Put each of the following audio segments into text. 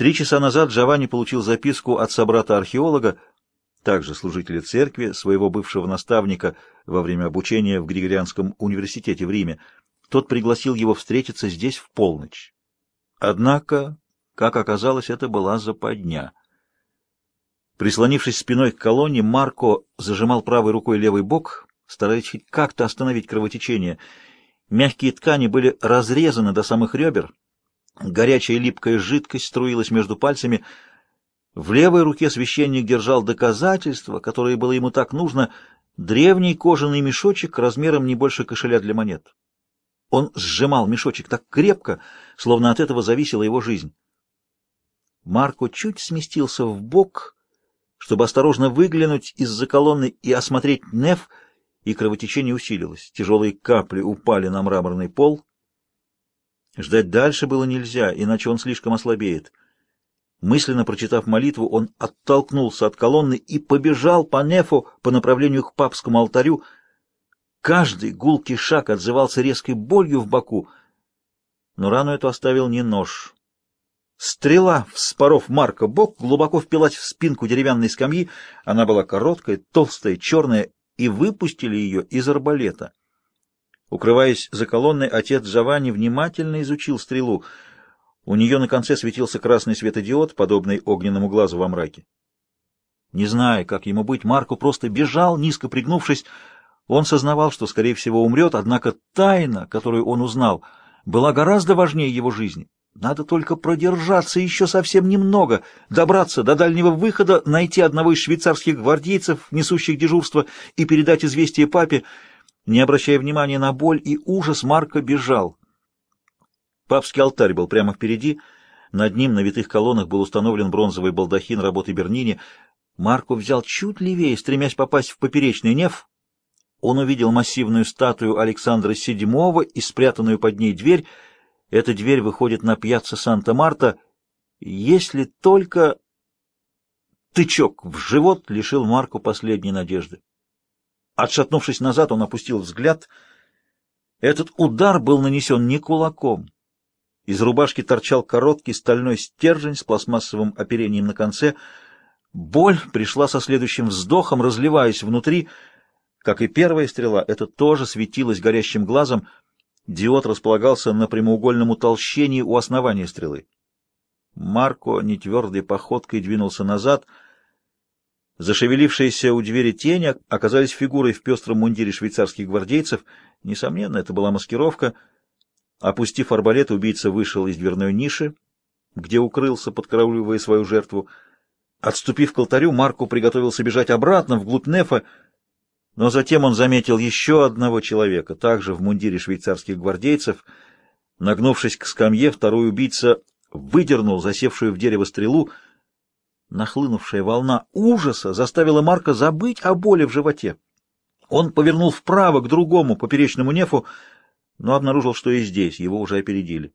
Три часа назад Джованни получил записку от собрата-археолога, также служителя церкви, своего бывшего наставника во время обучения в Григорианском университете в Риме. Тот пригласил его встретиться здесь в полночь. Однако, как оказалось, это была западня. Прислонившись спиной к колонне, Марко зажимал правой рукой левый бок, стараясь как-то остановить кровотечение. Мягкие ткани были разрезаны до самых ребер, горячая липкая жидкость струилась между пальцами. В левой руке священник держал доказательство, которое было ему так нужно, древний кожаный мешочек размером не больше кошеля для монет. Он сжимал мешочек так крепко, словно от этого зависела его жизнь. Марко чуть сместился в бок, чтобы осторожно выглянуть из-за колонны и осмотреть Неф, и кровотечение усилилось. Тяжелые капли упали на мраморный пол. Ждать дальше было нельзя, иначе он слишком ослабеет. Мысленно прочитав молитву, он оттолкнулся от колонны и побежал по нефу по направлению к папскому алтарю. Каждый гулкий шаг отзывался резкой болью в боку, но рану эту оставил не нож. Стрела, вспоров Марка бок, глубоко впилась в спинку деревянной скамьи. Она была короткая, толстая, черная и выпустили ее из арбалета. Укрываясь за колонной, отец Джованни внимательно изучил стрелу. У нее на конце светился красный светодиод, подобный огненному глазу во мраке. Не зная, как ему быть, Марко просто бежал, низко пригнувшись. Он сознавал, что, скорее всего, умрет, однако тайна, которую он узнал, была гораздо важнее его жизни. Надо только продержаться еще совсем немного, добраться до дальнего выхода, найти одного из швейцарских гвардейцев, несущих дежурство, и передать известие папе. Не обращая внимания на боль и ужас, Марко бежал. Папский алтарь был прямо впереди. Над ним на витых колоннах был установлен бронзовый балдахин работы Бернини. Марко взял чуть левее, стремясь попасть в поперечный неф. Он увидел массивную статую Александра VII и спрятанную под ней дверь — эта дверь выходит на пьяцца Санта-Марта, если только... Тычок в живот лишил Марку последней надежды. Отшатнувшись назад, он опустил взгляд. Этот удар был нанесен не кулаком. Из рубашки торчал короткий стальной стержень с пластмассовым оперением на конце. Боль пришла со следующим вздохом, разливаясь внутри. Как и первая стрела, это тоже светилось горящим глазом — Диод располагался на прямоугольном утолщении у основания стрелы. Марко нетвердой походкой двинулся назад. Зашевелившиеся у двери тени оказались фигурой в пестром мундире швейцарских гвардейцев. Несомненно, это была маскировка. Опустив арбалет, убийца вышел из дверной ниши, где укрылся, подкарауливая свою жертву. Отступив к алтарю, Марко приготовился бежать обратно, вглубь Нефа, но затем он заметил еще одного человека, также в мундире швейцарских гвардейцев. Нагнувшись к скамье, второй убийца выдернул засевшую в дерево стрелу. Нахлынувшая волна ужаса заставила Марка забыть о боли в животе. Он повернул вправо к другому поперечному нефу, но обнаружил, что и здесь его уже опередили.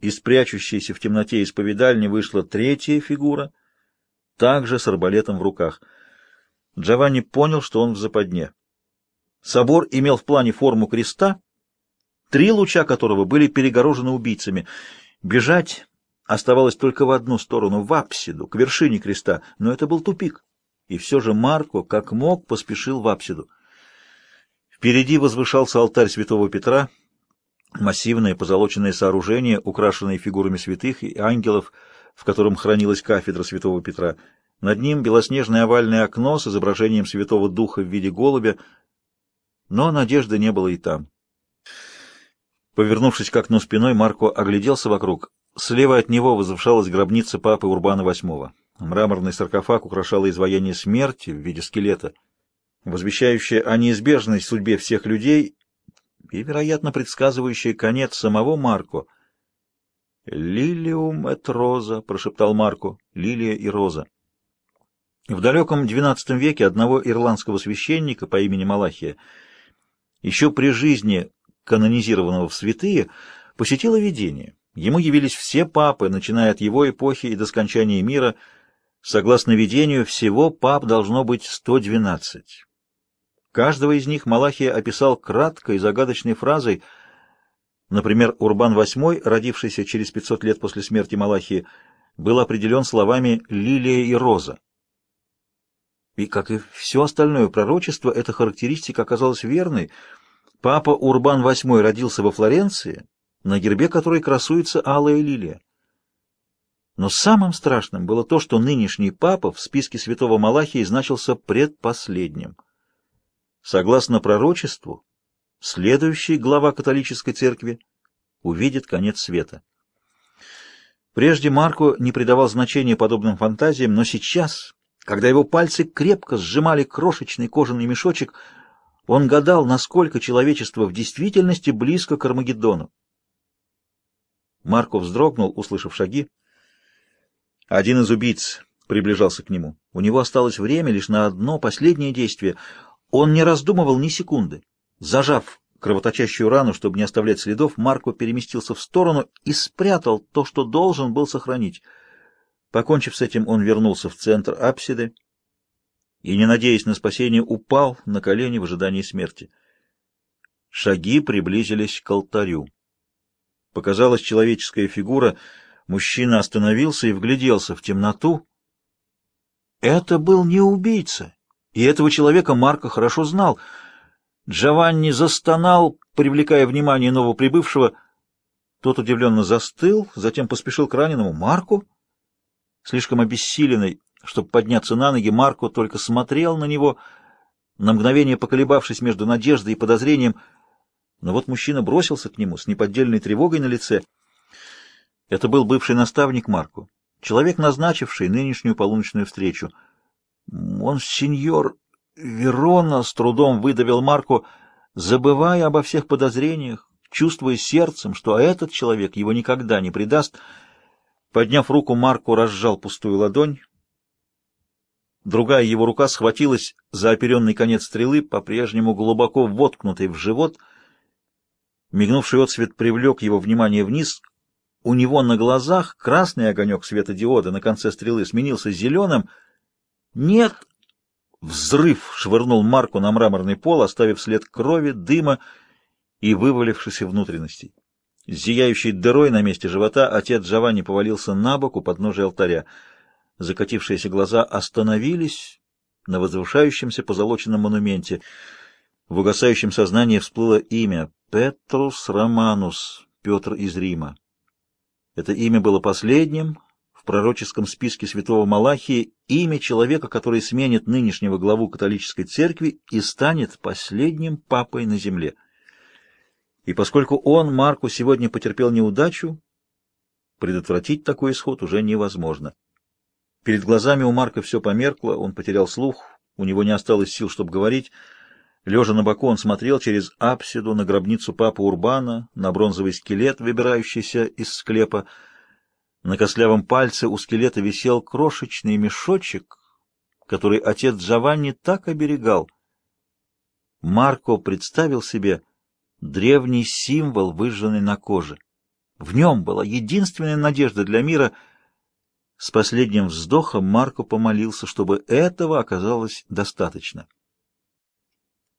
Из прячущейся в темноте исповедальни вышла третья фигура, также с арбалетом в руках — Джованни понял, что он в западне. Собор имел в плане форму креста, три луча которого были перегорожены убийцами. Бежать оставалось только в одну сторону, в апсиду, к вершине креста, но это был тупик. И все же Марко, как мог, поспешил в апсиду. Впереди возвышался алтарь святого Петра, массивное позолоченное сооружение, украшенное фигурами святых и ангелов, в котором хранилась кафедра святого Петра — над ним белоснежное овальное окно с изображением Святого Духа в виде голубя, но надежды не было и там. Повернувшись к окну спиной, Марко огляделся вокруг. Слева от него возвышалась гробница папы Урбана VIII. Мраморный саркофаг украшало изваяние смерти в виде скелета, возвещающее о неизбежной судьбе всех людей и, вероятно, предсказывающее конец самого Марко. «Лилиум эт роза», — прошептал Марко, — «лилия и роза». В далеком XII веке одного ирландского священника по имени Малахия, еще при жизни канонизированного в святые, посетило видение. Ему явились все папы, начиная от его эпохи и до скончания мира. Согласно видению, всего пап должно быть 112. Каждого из них Малахия описал краткой и загадочной фразой. Например, Урбан VIII, родившийся через 500 лет после смерти Малахии, был определен словами «лилия» и «роза». И, как и все остальное пророчество, эта характеристика оказалась верной. Папа Урбан VIII родился во Флоренции, на гербе которой красуется алая лилия. Но самым страшным было то, что нынешний папа в списке святого Малахии значился предпоследним. Согласно пророчеству, следующий глава католической церкви увидит конец света. Прежде Марко не придавал значения подобным фантазиям, но сейчас, когда его пальцы крепко сжимали крошечный кожаный мешочек, он гадал, насколько человечество в действительности близко к Армагеддону. Марко вздрогнул, услышав шаги. Один из убийц приближался к нему. У него осталось время лишь на одно последнее действие. Он не раздумывал ни секунды. Зажав кровоточащую рану, чтобы не оставлять следов, Марко переместился в сторону и спрятал то, что должен был сохранить. Покончив с этим, он вернулся в центр апсиды и, не надеясь на спасение, упал на колени в ожидании смерти. Шаги приблизились к алтарю. Показалась человеческая фигура — Мужчина остановился и вгляделся в темноту. Это был не убийца, и этого человека Марко хорошо знал. Джованни застонал, привлекая внимание новоприбывшего. Тот удивленно застыл, затем поспешил к раненому. Марку? Слишком обессиленный, чтобы подняться на ноги, Марко только смотрел на него, на мгновение поколебавшись между надеждой и подозрением. Но вот мужчина бросился к нему с неподдельной тревогой на лице — это был бывший наставник Марко, человек, назначивший нынешнюю полуночную встречу. Он сеньор Верона с трудом выдавил Марко, забывая обо всех подозрениях, чувствуя сердцем, что этот человек его никогда не предаст. Подняв руку, Марко разжал пустую ладонь. Другая его рука схватилась за оперенный конец стрелы, по-прежнему глубоко воткнутый в живот. Мигнувший отсвет привлек его внимание вниз — у него на глазах красный огонек светодиода на конце стрелы сменился зеленым. «Нет!» Взрыв швырнул Марку на мраморный пол, оставив след крови, дыма и вывалившихся внутренностей. С зияющей дырой на месте живота отец Джованни повалился на бок у подножия алтаря. Закатившиеся глаза остановились на возвышающемся позолоченном монументе. В угасающем сознании всплыло имя — Петрус Романус, Петр из Рима. Это имя было последним в пророческом списке святого Малахии, имя человека, который сменит нынешнего главу католической церкви и станет последним папой на земле. И поскольку он, Марку, сегодня потерпел неудачу, предотвратить такой исход уже невозможно. Перед глазами у Марка все померкло, он потерял слух, у него не осталось сил, чтобы говорить. Лежа на боку, он смотрел через апсиду на гробницу папы Урбана, на бронзовый скелет, выбирающийся из склепа. На костлявом пальце у скелета висел крошечный мешочек, который отец Джованни так оберегал. Марко представил себе древний символ, выжженный на коже. В нем была единственная надежда для мира. С последним вздохом Марко помолился, чтобы этого оказалось достаточно.